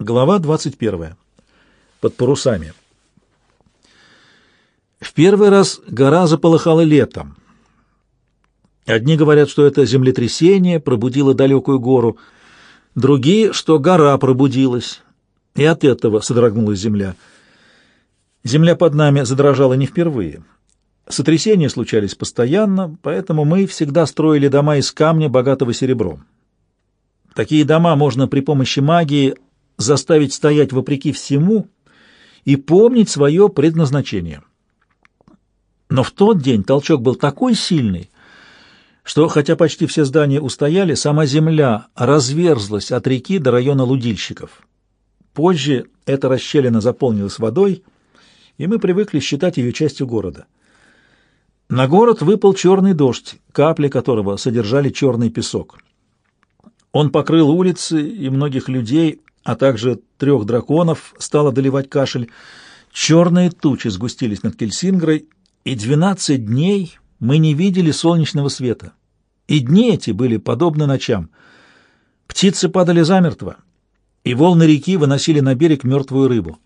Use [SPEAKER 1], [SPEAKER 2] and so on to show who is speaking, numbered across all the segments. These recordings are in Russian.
[SPEAKER 1] Глава 21. Под парусами. В первый раз гора заполыхала летом. Одни говорят, что это землетрясение пробудило далекую гору, другие, что гора пробудилась, и от этого содрогнулась земля. Земля под нами задрожала не впервые. Сотрясения случались постоянно, поэтому мы всегда строили дома из камня, богатого серебром. Такие дома можно при помощи магии заставить стоять вопреки всему и помнить свое предназначение. Но в тот день толчок был такой сильный, что, хотя почти все здания устояли, сама земля разверзлась от реки до района лудильщиков. Позже эта расщелина заполнилась водой, и мы привыкли считать ее частью города. На город выпал черный дождь, капли которого содержали черный песок. Он покрыл улицы и многих людей, а также трех драконов, стал одолевать кашель. Черные тучи сгустились над Кельсингрой, и двенадцать дней мы не видели солнечного света. И дни эти были подобны ночам. Птицы падали замертво, и волны реки выносили на берег мертвую рыбу.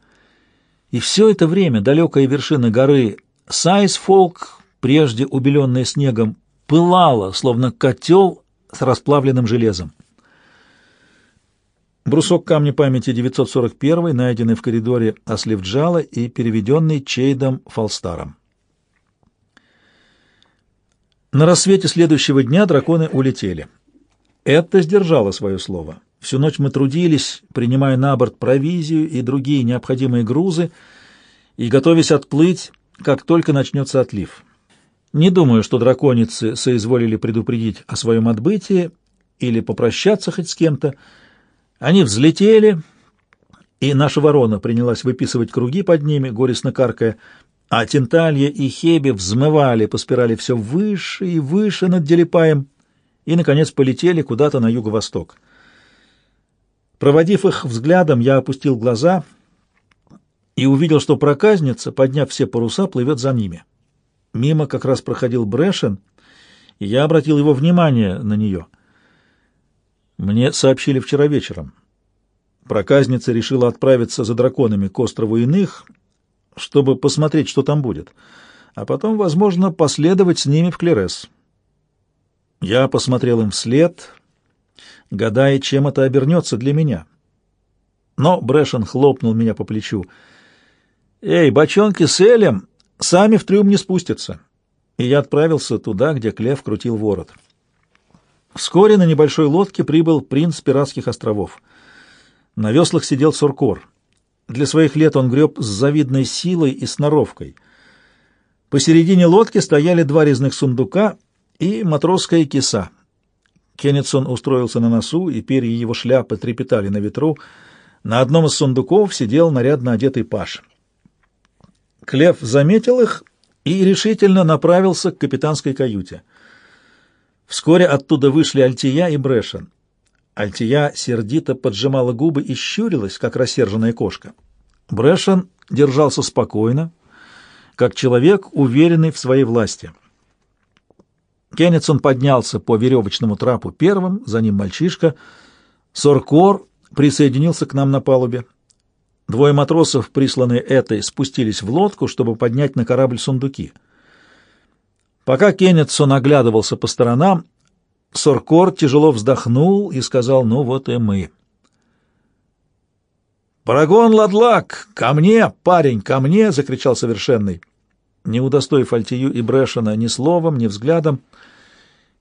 [SPEAKER 1] И все это время далекая вершина горы Сайсфолк, прежде убеленная снегом, пылала, словно котел с расплавленным железом. Брусок камня памяти 941, найденный в коридоре Осливджала и переведенный Чейдом Фалстаром. На рассвете следующего дня драконы улетели. Это сдержало свое слово. Всю ночь мы трудились, принимая на борт провизию и другие необходимые грузы, и готовясь отплыть, как только начнется отлив. Не думаю, что драконицы соизволили предупредить о своем отбытии или попрощаться хоть с кем-то, они взлетели, и наша ворона принялась выписывать круги под ними, горестно каркая, а Тенталья и Хеби взмывали по спирали все выше и выше над Делипаем и, наконец, полетели куда-то на юго-восток. Проводив их взглядом, я опустил глаза и увидел, что проказница, подняв все паруса, плывет за ними. Мимо как раз проходил Брэшен, и я обратил его внимание на нее — мне сообщили вчера вечером. Проказница решила отправиться за драконами к острову Иных, чтобы посмотреть, что там будет, а потом, возможно, последовать с ними в Клерес. Я посмотрел им вслед, гадая, чем это обернется для меня. Но Брэшен хлопнул меня по плечу. «Эй, бочонки с Элем сами в трюм не спустятся!» И я отправился туда, где Клев крутил ворот. Вскоре на небольшой лодке прибыл принц пиратских островов. На веслах сидел Суркор. Для своих лет он греб с завидной силой и сноровкой. Посередине лодки стояли два резных сундука и матросская киса. Кеннетсон устроился на носу, и перья его шляпы трепетали на ветру. На одном из сундуков сидел нарядно одетый паш. Клев заметил их и решительно направился к капитанской каюте — Вскоре оттуда вышли Альтия и Брэшен. Альтия сердито поджимала губы и щурилась, как рассерженная кошка. Брэшен держался спокойно, как человек, уверенный в своей власти. Кеннетсон поднялся по веревочному трапу первым, за ним мальчишка. Соркор присоединился к нам на палубе. Двое матросов, присланные этой, спустились в лодку, чтобы поднять на корабль сундуки — Пока Кеннетсон оглядывался по сторонам, Соркор тяжело вздохнул и сказал, «Ну вот и мы». «Парагон Ладлак! Ко мне, парень, ко мне!» — закричал совершенный. Не удостоив Альтию и Брэшена ни словом, ни взглядом,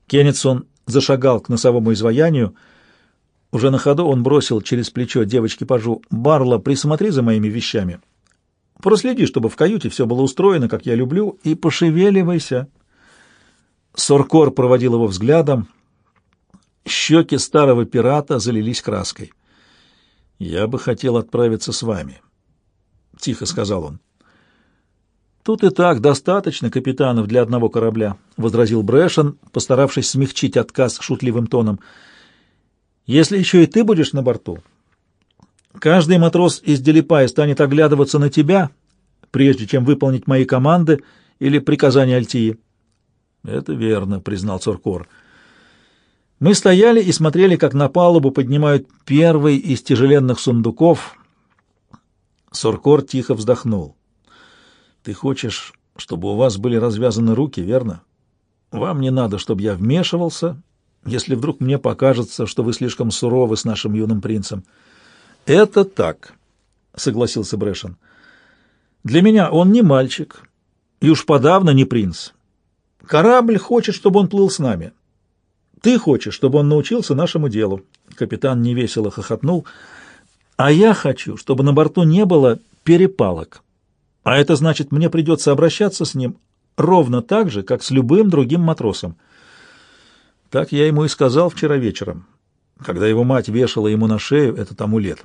[SPEAKER 1] Кеннетсон зашагал к носовому изваянию. Уже на ходу он бросил через плечо девочке-пажу «Барла, присмотри за моими вещами. Проследи, чтобы в каюте все было устроено, как я люблю, и пошевеливайся». Соркор проводил его взглядом. Щеки старого пирата залились краской. «Я бы хотел отправиться с вами», — тихо сказал он. «Тут и так достаточно капитанов для одного корабля», — возразил Брэшен, постаравшись смягчить отказ шутливым тоном. «Если еще и ты будешь на борту, каждый матрос из Делипая станет оглядываться на тебя, прежде чем выполнить мои команды или приказания Альтии». «Это верно», — признал Цуркор. Мы стояли и смотрели, как на палубу поднимают первый из тяжеленных сундуков. Суркор тихо вздохнул. «Ты хочешь, чтобы у вас были развязаны руки, верно? Вам не надо, чтобы я вмешивался, если вдруг мне покажется, что вы слишком суровы с нашим юным принцем». «Это так», — согласился Брэшен. «Для меня он не мальчик, и уж подавно не принц. Корабль хочет, чтобы он плыл с нами». Ты хочешь, чтобы он научился нашему делу. Капитан невесело хохотнул. А я хочу, чтобы на борту не было перепалок. А это значит, мне придется обращаться с ним ровно так же, как с любым другим матросом. Так я ему и сказал вчера вечером, когда его мать вешала ему на шею этот амулет.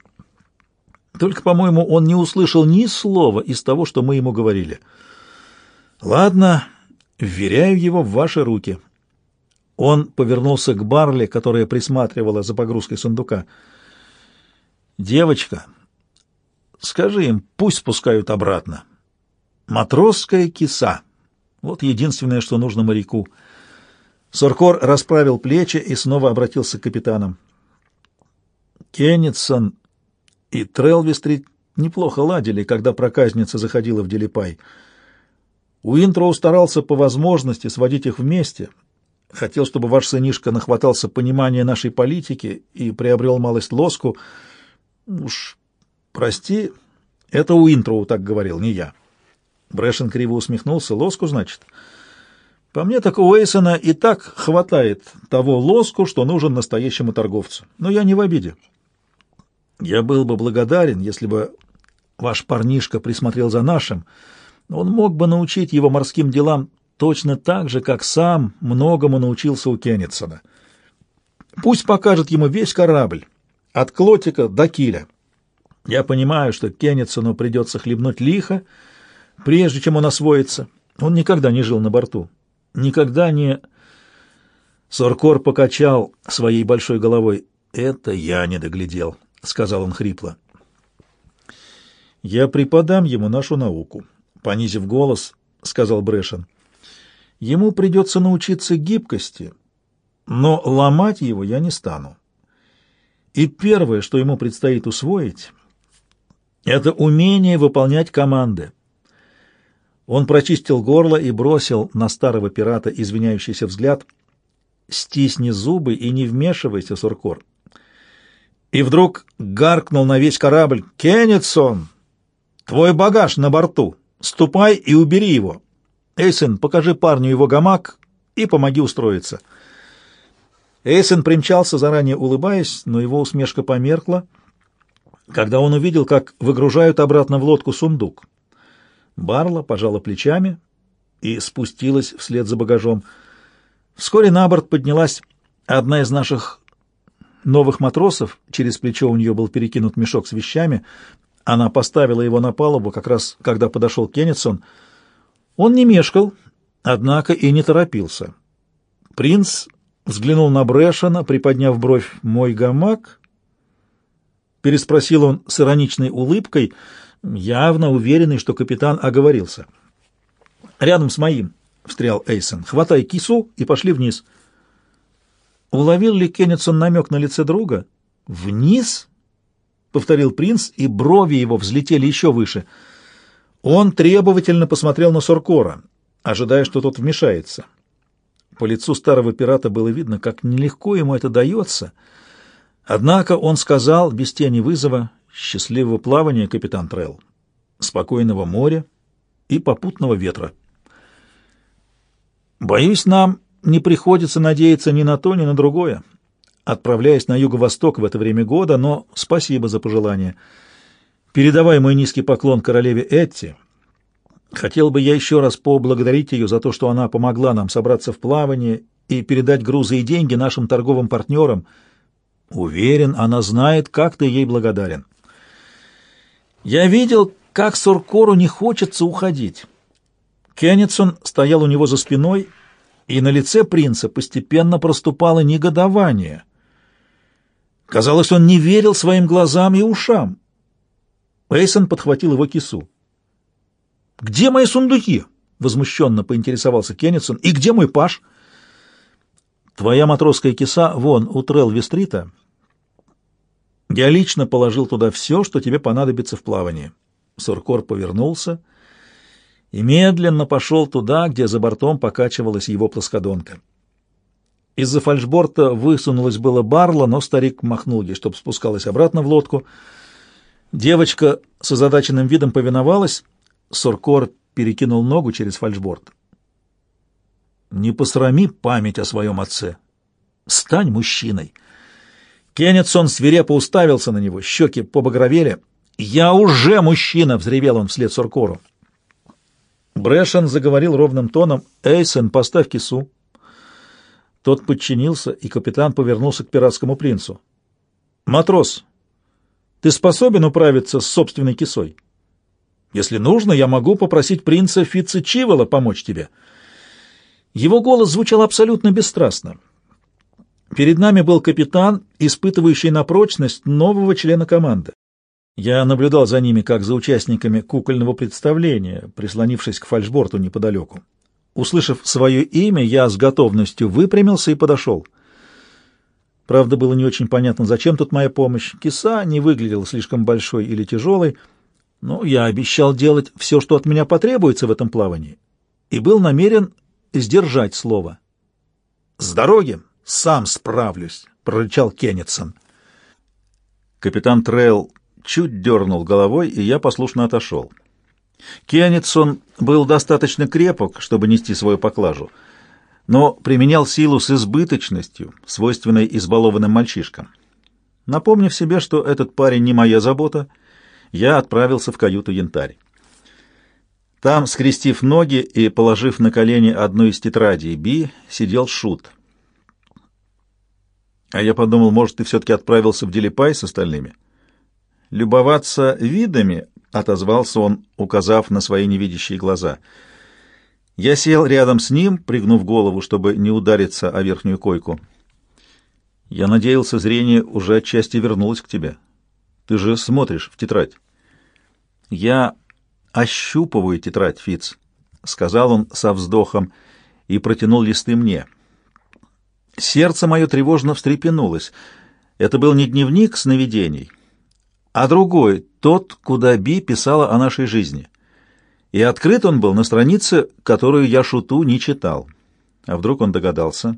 [SPEAKER 1] Только, по-моему, он не услышал ни слова из того, что мы ему говорили. Ладно, вверяю его в ваши руки. Он повернулся к Барли, которая присматривала за погрузкой сундука. «Девочка, скажи им, пусть спускают обратно. Матросская киса. Вот единственное, что нужно моряку». Соркор расправил плечи и снова обратился к капитанам. Кеннетсон и Трелвистрит неплохо ладили, когда проказница заходила в Делипай. Уинтроу старался по возможности сводить их вместе — Хотел, чтобы ваш сынишка нахватался понимания нашей политики и приобрел малость лоску. Уж прости, это Уинтроу так говорил, не я. Брэшен криво усмехнулся. Лоску, значит? По мне, так у Эйсона и так хватает того лоску, что нужен настоящему торговцу. Но я не в обиде. Я был бы благодарен, если бы ваш парнишка присмотрел за нашим. Он мог бы научить его морским делам точно так же, как сам многому научился у Кеннетсона. Пусть покажет ему весь корабль, от Клотика до Киля. Я понимаю, что Кеннетсону придется хлебнуть лихо, прежде чем он освоится. Он никогда не жил на борту. Никогда не... Соркор покачал своей большой головой. «Это я не доглядел», — сказал он хрипло. «Я преподам ему нашу науку», — понизив голос, сказал Брэшен. Ему придется научиться гибкости, но ломать его я не стану. И первое, что ему предстоит усвоить, это умение выполнять команды. Он прочистил горло и бросил на старого пирата извиняющийся взгляд. «Стисни зубы и не вмешивайся, Суркор». И вдруг гаркнул на весь корабль. «Кеннетсон, твой багаж на борту. Ступай и убери его». Эйсен, покажи парню его гамак и помоги устроиться. Эйсен примчался, заранее улыбаясь, но его усмешка померкла, когда он увидел, как выгружают обратно в лодку сундук. Барла пожала плечами и спустилась вслед за багажом. Вскоре на борт поднялась одна из наших новых матросов, через плечо у нее был перекинут мешок с вещами. Она поставила его на палубу, как раз когда подошел Кеннетсон — он не мешкал, однако и не торопился. Принц взглянул на Брэшена, приподняв бровь «Мой гамак?» Переспросил он с ироничной улыбкой, явно уверенный, что капитан оговорился. «Рядом с моим», — встрял Эйсон. «Хватай кису и пошли вниз». Уловил ли Кеннетсон намек на лице друга? «Вниз?» — повторил принц, и брови его взлетели еще выше — он требовательно посмотрел на Суркора, ожидая, что тот вмешается. По лицу старого пирата было видно, как нелегко ему это дается. Однако он сказал, без тени вызова, «Счастливого плавания, капитан Трелл, спокойного моря и попутного ветра». «Боюсь, нам не приходится надеяться ни на то, ни на другое, отправляясь на юго-восток в это время года, но спасибо за пожелание». Передавай мой низкий поклон королеве Этти. Хотел бы я еще раз поблагодарить ее за то, что она помогла нам собраться в плавание и передать грузы и деньги нашим торговым партнерам. Уверен, она знает, как ты ей благодарен. Я видел, как Суркору не хочется уходить. Кеннетсон стоял у него за спиной, и на лице принца постепенно проступало негодование. Казалось, он не верил своим глазам и ушам. Эйсон подхватил его кису. «Где мои сундуки?» — возмущенно поинтересовался Кеннетсон. «И где мой паш?» Твоя матросская киса вон у Трелви-стрита. Я лично положил туда все, что тебе понадобится в плавании. Суркор повернулся и медленно пошел туда, где за бортом покачивалась его плоскодонка. Из-за фальшборта высунулась было барла, но старик махнул ей, чтоб спускалась обратно в лодку. Девочка с озадаченным видом повиновалась. Суркор перекинул ногу через фальшборд. «Не посрами память о своем отце. Стань мужчиной». Кеннетсон свирепо уставился на него, щеки побагровели. «Я уже мужчина!» — взревел он вслед Суркору. Брэшен заговорил ровным тоном. «Эйсон, поставь кису». Тот подчинился, и капитан повернулся к пиратскому принцу. «Матрос, ты способен управиться с собственной кисой? Если нужно, я могу попросить принца Фитца Чивола помочь тебе». Его голос звучал абсолютно бесстрастно. Перед нами был капитан, испытывающий на прочность нового члена команды. Я наблюдал за ними, как за участниками кукольного представления, прислонившись к фальшборту неподалеку. Услышав свое имя, я с готовностью выпрямился и подошел. Правда, было не очень понятно, зачем тут моя помощь. Киса не выглядела слишком большой или тяжелой, но я обещал делать все, что от меня потребуется в этом плавании, и был намерен сдержать слово. «С дороги сам справлюсь», — прорычал Кеннетсон. Капитан Трейл чуть дернул головой, и я послушно отошел. Кеннетсон был достаточно крепок, чтобы нести свою поклажу, но применял силу с избыточностью, свойственной избалованным мальчишкам. Напомнив себе, что этот парень не моя забота, я отправился в каюту «Янтарь». Там, скрестив ноги и положив на колени одну из тетрадей Би, сидел Шут. А я подумал, может, ты все-таки отправился в Делипай с остальными? Любоваться видами — отозвался он, указав на свои невидящие глаза. Я сел рядом с ним, пригнув голову, чтобы не удариться о верхнюю койку. Я надеялся, зрение уже отчасти вернулось к тебе. Ты же смотришь в тетрадь. Я ощупываю тетрадь, Фиц, сказал он со вздохом и протянул листы мне. Сердце мое тревожно встрепенулось. Это был не дневник сновидений, а другой, тот, куда Би писала о нашей жизни. И открыт он был на странице, которую я шуту не читал. А вдруг он догадался?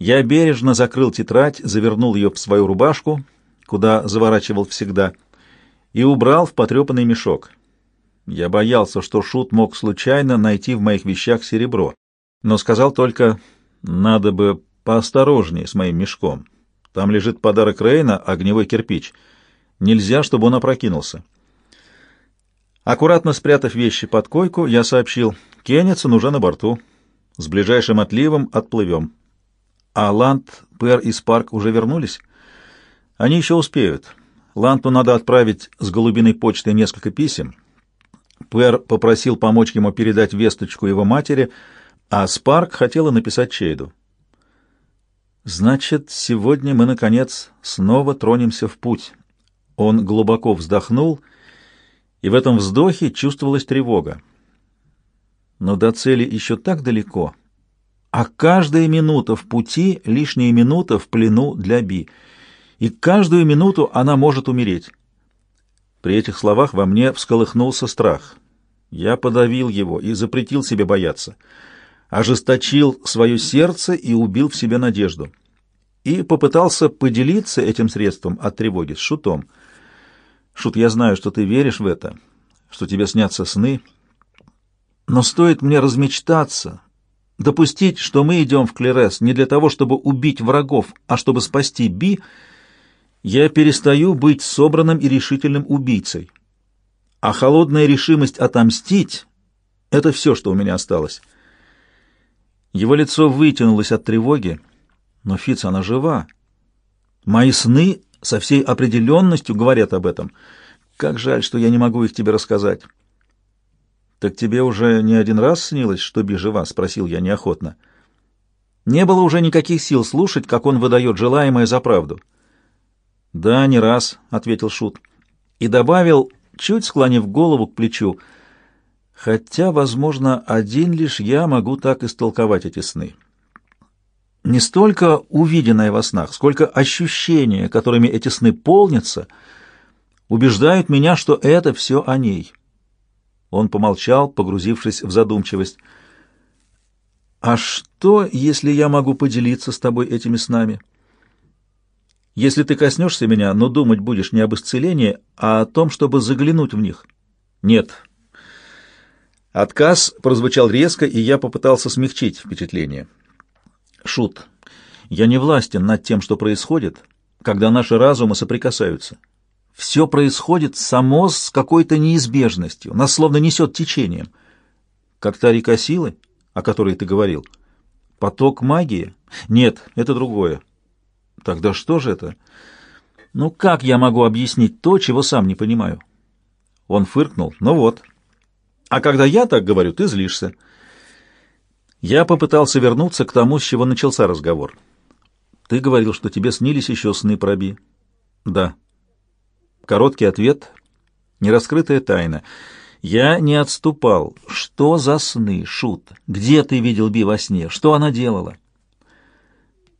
[SPEAKER 1] Я бережно закрыл тетрадь, завернул ее в свою рубашку, куда заворачивал всегда, и убрал в потрепанный мешок. Я боялся, что Шут мог случайно найти в моих вещах серебро, но сказал только, надо бы поосторожнее с моим мешком. Там лежит подарок Рейна, огневой кирпич — Нельзя, чтобы он опрокинулся. Аккуратно спрятав вещи под койку, я сообщил, Кеннетсон уже на борту. С ближайшим отливом отплывем. А Ланд, Пэр и Спарк уже вернулись? Они еще успеют. Ланту надо отправить с голубиной почтой несколько писем. Пэр попросил помочь ему передать весточку его матери, а Спарк хотела написать Чейду. Значит, сегодня мы, наконец, снова тронемся в путь. Он глубоко вздохнул, и в этом вздохе чувствовалась тревога. Но до цели еще так далеко, а каждая минута в пути — лишняя минута в плену для Би, и каждую минуту она может умереть. При этих словах во мне всколыхнулся страх. Я подавил его и запретил себе бояться, ожесточил свое сердце и убил в себе надежду. И попытался поделиться этим средством от тревоги с Шутом — Шут, я знаю, что ты веришь в это, что тебе снятся сны, но стоит мне размечтаться, допустить, что мы идем в Клерес не для того, чтобы убить врагов, а чтобы спасти Би, я перестаю быть собранным и решительным убийцей. А холодная решимость отомстить — это все, что у меня осталось. Его лицо вытянулось от тревоги, но Фиц, она жива. Мои сны со всей определенностью говорят об этом. Как жаль, что я не могу их тебе рассказать. Так тебе уже не один раз снилось, что Би жива? спросил я неохотно. Не было уже никаких сил слушать, как он выдает желаемое за правду. Да, не раз, ответил шут и добавил, чуть склонив голову к плечу, хотя, возможно, один лишь я могу так истолковать эти сны. Не столько увиденное во снах, сколько ощущения, которыми эти сны полнятся, убеждают меня, что это все о ней. Он помолчал, погрузившись в задумчивость. «А что, если я могу поделиться с тобой этими снами? Если ты коснешься меня, но думать будешь не об исцелении, а о том, чтобы заглянуть в них?» «Нет». Отказ прозвучал резко, и я попытался смягчить впечатление. «Шут, я не властен над тем, что происходит, когда наши разумы соприкасаются. Все происходит само с какой-то неизбежностью, нас словно несет течением. Как та река силы, о которой ты говорил. Поток магии? Нет, это другое. Тогда что же это? Ну как я могу объяснить то, чего сам не понимаю? Он фыркнул. Ну вот. А когда я так говорю, ты злишься. Я попытался вернуться к тому, с чего начался разговор. Ты говорил, что тебе снились еще сны про Би. Да. Короткий ответ — нераскрытая тайна. Я не отступал. Что за сны, Шут? Где ты видел Би во сне? Что она делала?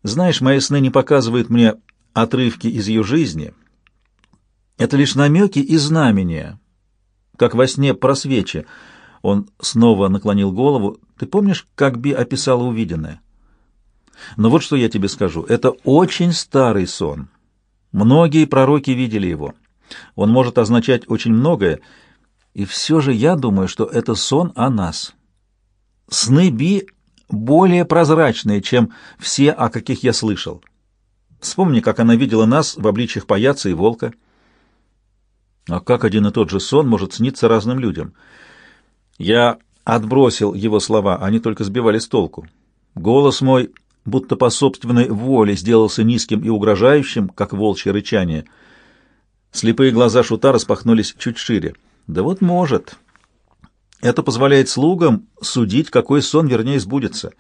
[SPEAKER 1] Знаешь, мои сны не показывают мне отрывки из ее жизни. Это лишь намеки и знамения, как во сне про свечи. Он снова наклонил голову. Ты помнишь, как Би описала увиденное? Но вот что я тебе скажу. Это очень старый сон. Многие пророки видели его. Он может означать очень многое, и все же я думаю, что это сон о нас. Сны Би более прозрачные, чем все, о каких я слышал. Вспомни, как она видела нас в обличьях паяца и волка. А как один и тот же сон может сниться разным людям? Я отбросил его слова, они только сбивали с толку. Голос мой, будто по собственной воле, сделался низким и угрожающим, как волчье рычание — Слепые глаза шута распахнулись чуть шире. Да вот может. Это позволяет слугам судить, какой сон вернее сбудется.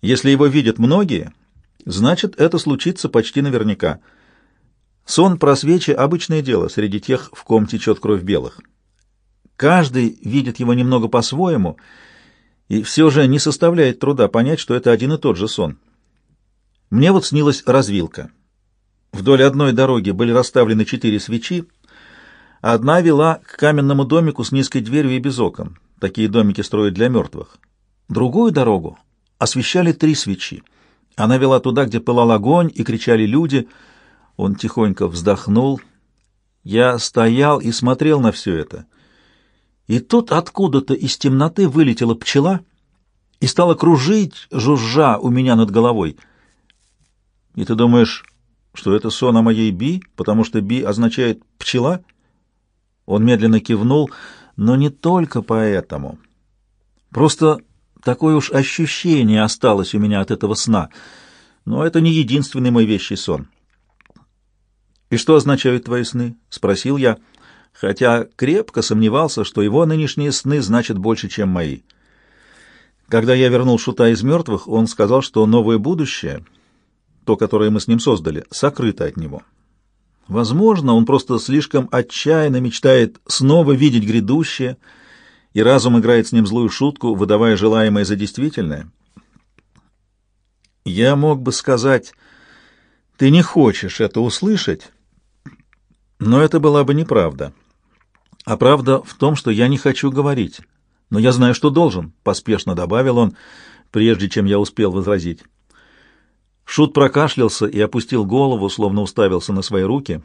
[SPEAKER 1] Если его видят многие, значит, это случится почти наверняка. Сон про свечи — обычное дело среди тех, в ком течет кровь белых. Каждый видит его немного по-своему, и все же не составляет труда понять, что это один и тот же сон. Мне вот снилась развилка — Вдоль одной дороги были расставлены четыре свечи, одна вела к каменному домику с низкой дверью и без окон. Такие домики строят для мертвых. Другую дорогу освещали три свечи. Она вела туда, где пылал огонь, и кричали люди. Он тихонько вздохнул. Я стоял и смотрел на все это. И тут откуда-то из темноты вылетела пчела и стала кружить, жужжа у меня над головой. И ты думаешь, что это сон о моей Би, потому что Би означает «пчела»? Он медленно кивнул, но не только поэтому. Просто такое уж ощущение осталось у меня от этого сна, но это не единственный мой вещий сон. «И что означают твои сны?» — спросил я, хотя крепко сомневался, что его нынешние сны значат больше, чем мои. Когда я вернул Шута из мертвых, он сказал, что новое будущее — то, которое мы с ним создали, сокрыто от него. Возможно, он просто слишком отчаянно мечтает снова видеть грядущее, и разум играет с ним злую шутку, выдавая желаемое за действительное. Я мог бы сказать, ты не хочешь это услышать, но это была бы неправда. А правда в том, что я не хочу говорить, но я знаю, что должен, — поспешно добавил он, прежде чем я успел возразить. Шут прокашлялся и опустил голову, словно уставился на свои руки.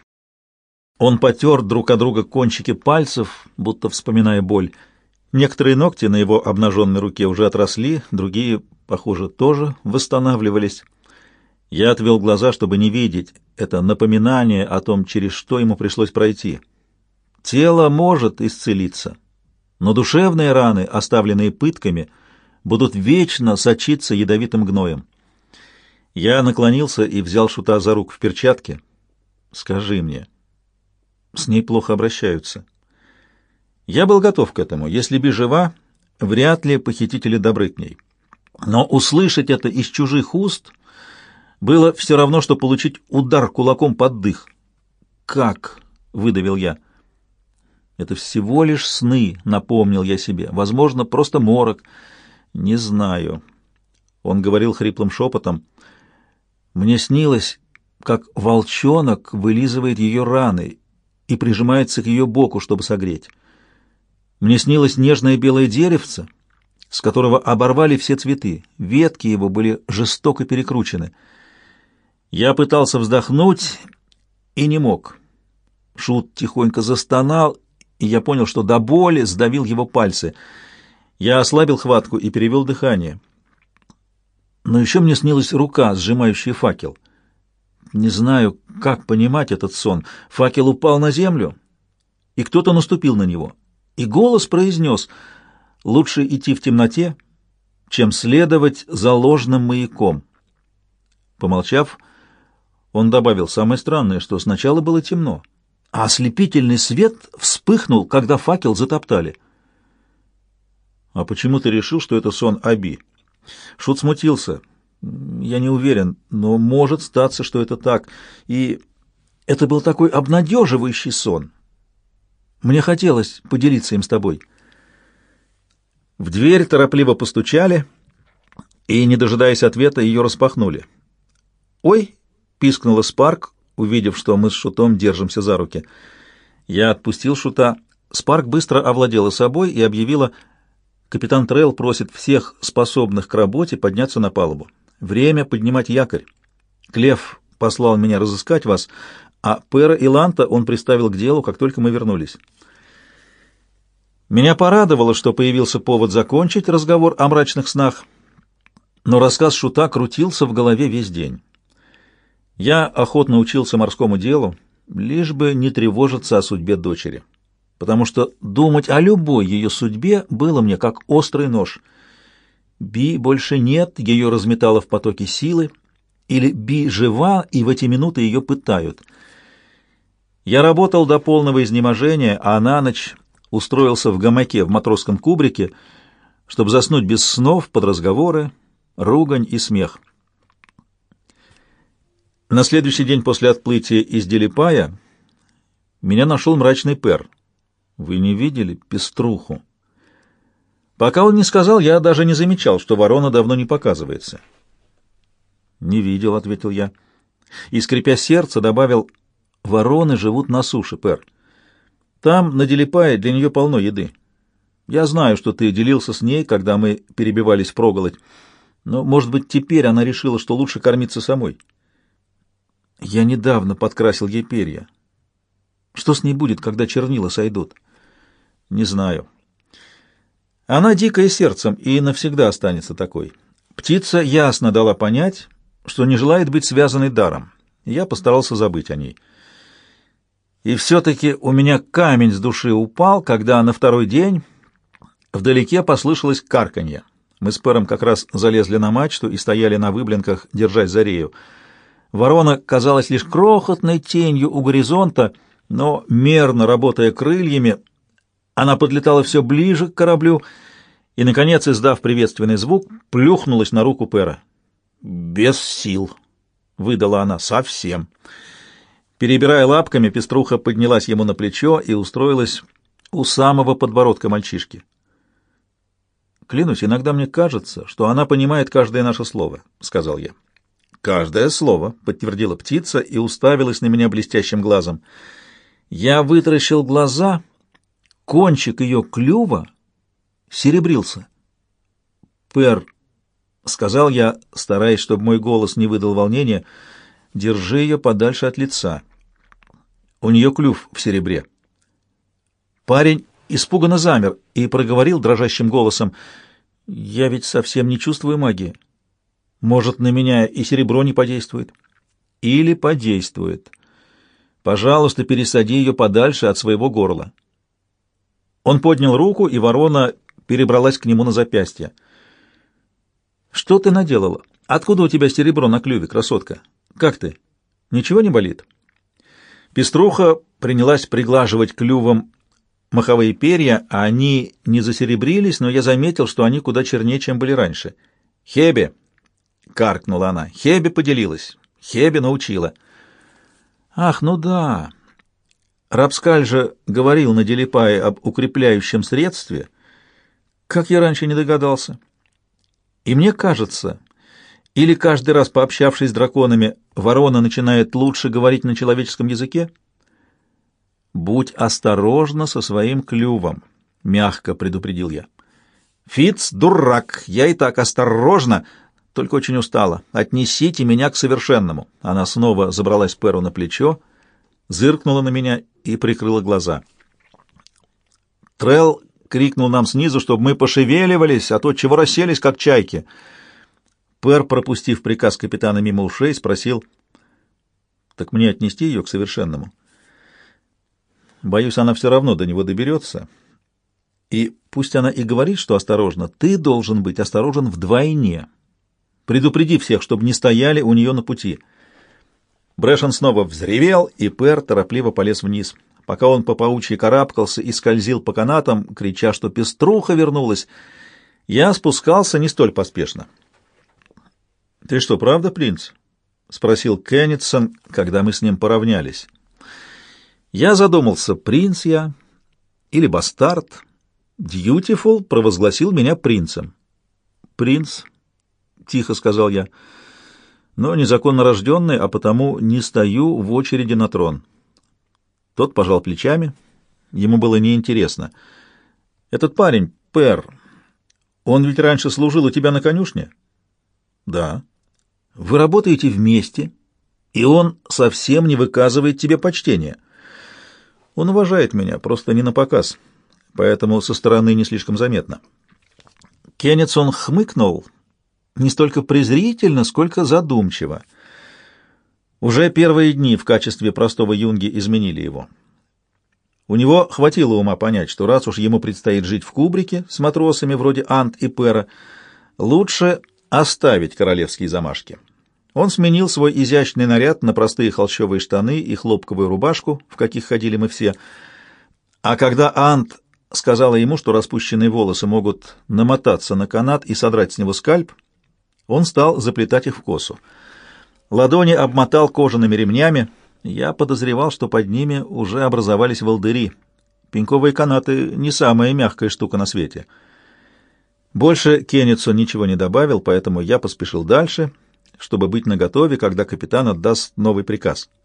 [SPEAKER 1] Он потер друг от друга кончики пальцев, будто вспоминая боль. Некоторые ногти на его обнаженной руке уже отросли, другие, похоже, тоже восстанавливались. Я отвел глаза, чтобы не видеть это напоминание о том, через что ему пришлось пройти. Тело может исцелиться, но душевные раны, оставленные пытками, будут вечно сочиться ядовитым гноем. Я наклонился и взял Шута за руку в перчатке. «Скажи мне, с ней плохо обращаются». Я был готов к этому. Если бы жива, вряд ли похитители добры к ней. Но услышать это из чужих уст было все равно, что получить удар кулаком под дых. «Как?» — выдавил я. «Это всего лишь сны», — напомнил я себе. «Возможно, просто морок. Не знаю». Он говорил хриплым шепотом — Мне снилось, как волчонок вылизывает ее раны и прижимается к ее боку, чтобы согреть. Мне снилось нежное белое деревце, с которого оборвали все цветы. Ветки его были жестоко перекручены. Я пытался вздохнуть и не мог. Шут тихонько застонал, и я понял, что до боли сдавил его пальцы. Я ослабил хватку и перевел дыхание. Но еще мне снилась рука, сжимающая факел. Не знаю, как понимать этот сон. Факел упал на землю, и кто-то наступил на него. И голос произнес «Лучше идти в темноте, чем следовать за ложным маяком». Помолчав, он добавил «Самое странное, что сначала было темно, а ослепительный свет вспыхнул, когда факел затоптали». «А почему ты решил, что это сон Аби?» Шут смутился. Я не уверен, но может статься, что это так. И это был такой обнадеживающий сон. Мне хотелось поделиться им с тобой. В дверь торопливо постучали, и, не дожидаясь ответа, ее распахнули. «Ой!» — пискнула Спарк, увидев, что мы с Шутом держимся за руки. Я отпустил Шута. Спарк быстро овладела собой и объявила — Капитан Трелл просит всех способных к работе подняться на палубу. Время поднимать якорь. Клев послал меня разыскать вас, а Пера и Ланта он приставил к делу, как только мы вернулись. Меня порадовало, что появился повод закончить разговор о мрачных снах, но рассказ Шута крутился в голове весь день. Я охотно учился морскому делу, лишь бы не тревожиться о судьбе дочери потому что думать о любой ее судьбе было мне как острый нож. Би больше нет, ее разметало в потоке силы, или Би жива, и в эти минуты ее пытают. Я работал до полного изнеможения, а на ночь устроился в гамаке в матросском кубрике, чтобы заснуть без снов под разговоры, ругань и смех. На следующий день после отплытия из Делипая меня нашел мрачный пер — вы не видели пеструху? Пока он не сказал, я даже не замечал, что ворона давно не показывается. Не видел, ответил я. И скрипя сердце, добавил: вороны живут на суше, Пер. Там на Делипае для нее полно еды. Я знаю, что ты делился с ней, когда мы перебивались проголодь, но, может быть, теперь она решила, что лучше кормиться самой. Я недавно подкрасил ей перья. Что с ней будет, когда чернила сойдут? Не знаю. Она дикая сердцем и навсегда останется такой. Птица ясно дала понять, что не желает быть связанной даром. Я постарался забыть о ней. И все-таки у меня камень с души упал, когда на второй день вдалеке послышалось карканье. Мы с Пером как раз залезли на мачту и стояли на выблинках, держась за рею. Ворона казалась лишь крохотной тенью у горизонта, но, мерно работая крыльями, она подлетала все ближе к кораблю и, наконец, издав приветственный звук, плюхнулась на руку Пера. «Без сил», — выдала она, — «совсем». Перебирая лапками, пеструха поднялась ему на плечо и устроилась у самого подбородка мальчишки. «Клянусь, иногда мне кажется, что она понимает каждое наше слово», — сказал я. «Каждое слово», — подтвердила птица и уставилась на меня блестящим глазом. Я вытаращил глаза кончик ее клюва серебрился. «Пер», — сказал я, стараясь, чтобы мой голос не выдал волнения, — «держи ее подальше от лица. У нее клюв в серебре». Парень испуганно замер и проговорил дрожащим голосом, «Я ведь совсем не чувствую магии. Может, на меня и серебро не подействует?» «Или подействует. Пожалуйста, пересади ее подальше от своего горла». Он поднял руку, и ворона перебралась к нему на запястье. «Что ты наделала? Откуда у тебя серебро на клюве, красотка? Как ты? Ничего не болит?» Пеструха принялась приглаживать клювом маховые перья, а они не засеребрились, но я заметил, что они куда чернее, чем были раньше. «Хебе!» — каркнула она. «Хебе поделилась. Хебе научила». «Ах, ну да!» Рабскаль же говорил на Делипае об укрепляющем средстве, как я раньше не догадался. И мне кажется, Или каждый раз, пообщавшись с драконами, ворона начинает лучше говорить на человеческом языке? «Будь осторожна со своим клювом», — мягко предупредил я. «Фиц — дурак, я и так осторожно, только очень устала. Отнесите меня к совершенному». Она снова забралась Перу на плечо, зыркнула на меня и прикрыла глаза. Трел крикнул нам снизу, чтобы мы пошевеливались, а то чего расселись, как чайки. Пер, пропустив приказ капитана мимо ушей, спросил, «Так мне отнести ее к совершенному?» Боюсь, она все равно до него доберется. И пусть она и говорит, что осторожно, ты должен быть осторожен вдвойне. Предупреди всех, чтобы не стояли у нее на пути. Брэшен снова взревел, и Пер торопливо полез вниз. Пока он по паучьи карабкался и скользил по канатам, крича, что пеструха вернулась, я спускался не столь поспешно. — Ты что, правда, принц? — спросил Кеннетсон, когда мы с ним поравнялись. Я задумался, принц я или бастард. Дьютифул провозгласил меня принцем. «Принц», — тихо сказал я, — «но незаконно рожденный, а потому не стою в очереди на трон». Тот пожал плечами. Ему было неинтересно. «Этот парень, Пер, он ведь раньше служил у тебя на конюшне?» «Да». «Вы работаете вместе, и он совсем не выказывает тебе почтения». «Он уважает меня, просто не на показ, поэтому со стороны не слишком заметно». Кеннетсон хмыкнул не столько презрительно, сколько задумчиво. Уже первые дни в качестве простого юнги изменили его. У него хватило ума понять, что раз уж ему предстоит жить в кубрике с матросами вроде Ант и Пера, лучше оставить королевские замашки. Он сменил свой изящный наряд на простые холщовые штаны и хлопковую рубашку, в каких ходили мы все. А когда Ант сказала ему, что распущенные волосы могут намотаться на канат и содрать с него скальп, он стал заплетать их в косу. Ладони обмотал кожаными ремнями. Я подозревал, что под ними уже образовались волдыри. Пеньковые канаты — не самая мягкая штука на свете. Больше Кенницу ничего не добавил, поэтому я поспешил дальше, чтобы быть наготове, когда капитан отдаст новый приказ —